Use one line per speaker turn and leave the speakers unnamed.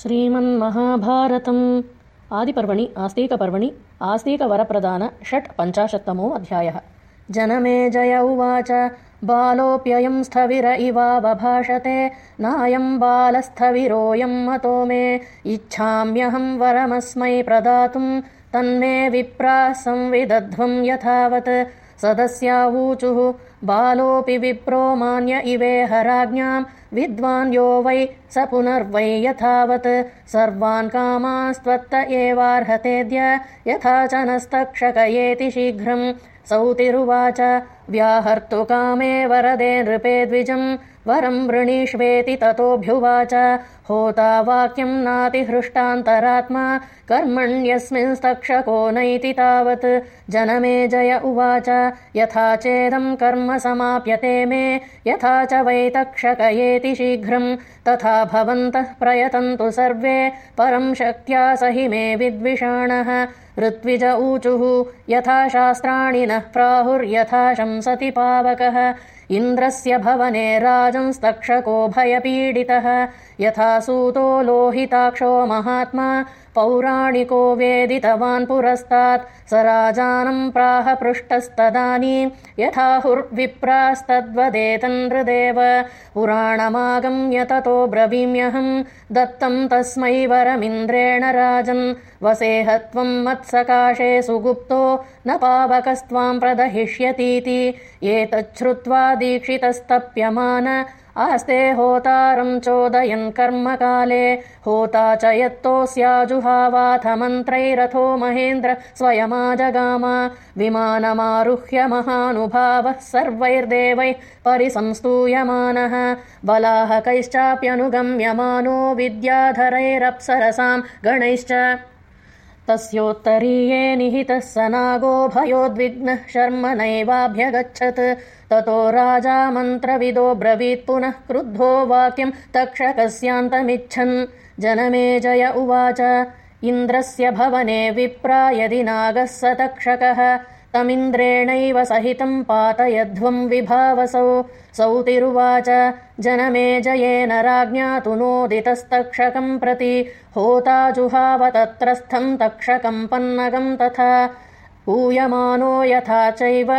श्रीमन्महाभारतम् आदिपर्वणि आस्तिकपर्वणि आस्तिकवरप्रदान षट् पञ्चाशत्तमो अध्यायः। जनमे जय उवाच बालोऽप्ययं स्थविर इवावभाषते नायं बालस्थविरोऽयं मतो मे इच्छाम्यहं वरमस्मै प्रदातुं तन्मे विप्राः संविदध्वं यथावत् सदस्यावूचुः। बालोऽपि विप्रो मान्य इवेह राज्ञां विद्वान् यो वै स पुनर्वै यथावत्। सर्वान् कामास्त्वत्त एवार्हतेद्य यथा च नस्तक्षकयेति शीघ्रम् सौतिरुवाच। व्याहर्तुकामे वरदे नृपे द्विजम् वरं वृणीष्वेति ततोऽभ्युवाच। होता वाक्यम् नातिहृष्टान्तरात्मा। कर्मण्यस्मिंस्तक्षको नैति तावत्। जनमे जय उवाच। यथा चेदम् कर्म समाप्यते मे। यथा च वैतक्षकयेति शीघ्रम् तथा भवन्तः प्रयतन्तु सर्वे। परम् शक्त्या हि मे विद्विषाणः ऋत्विज ऊचुः यथा शास्त्राणि नः प्राहुर्यथा शंसति पावकः। इन्द्रस्य भवने राजंस्तक्षको भयपीडितः। यथा सूतो लोहिताक्षो महात्मा पौराणिको वेदितवान् पुरस्तात् स राजानम् प्राह पृष्टस्तदानीम् यथाहुर्विप्रास्तद्वदेतन्नृदेव पुराणमागम्य ततो ब्रवीम्यहम् दत्तम् तस्मै वरमिन्द्रेण राजन्। वसेहत्वम् मत्सकाशे सुगुप्तो न पावकस्त्वाम् प्रदहिष्यतीति। एतच्छ्रुत्वा दीक्षितस्तप्यमान आस्ते होतारम् चोदयन् कर्मकाले। होता च यत्तोऽस्याजुहावाथ मन्त्रैरथो महेन्द्र स्वयमाजगाम। विमानमारुह्य महानुभावः सर्वैर्देवैः परिसंस्तूयमानः। बलाहकैश्चाप्यनुगम्यमानो विद्याधरैरप्सरसाम् गणैश्च तस्योत्तरीये निहितः स नागो भयोद्विग्नः शर्म नैवाभ्यगच्छत्। ततो राजा मन्त्रविदो ब्रवीत्। पुनः क्रुद्धो वाक्यम् तक्षकस्यान्तमिच्छन्। जनमे जय उवाच। इन्द्रस्य भवने विप्रा यदि नागः स तक्षकः तमिन्द्रेणैव सहितम् पातयध्वम् विभावसौ। सौतिरुवाच जनमे जयेन राज्ञा तु नोदितस्तक्षकम् प्रति। होता जुहाव तत्रस्थम् तक्षकम् पन्नगम् तथा। पूयमानो यथा चैव